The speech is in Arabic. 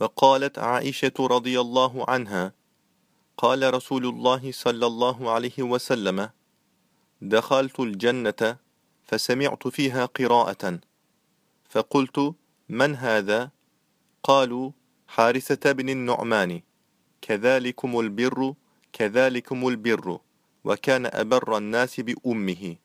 وقالت عائشة رضي الله عنها قال رسول الله صلى الله عليه وسلم دخلت الجنة فسمعت فيها قراءة فقلت من هذا؟ قالوا حارثة بن النعمان كذلكم البر كذلكم البر وكان أبر الناس بأمه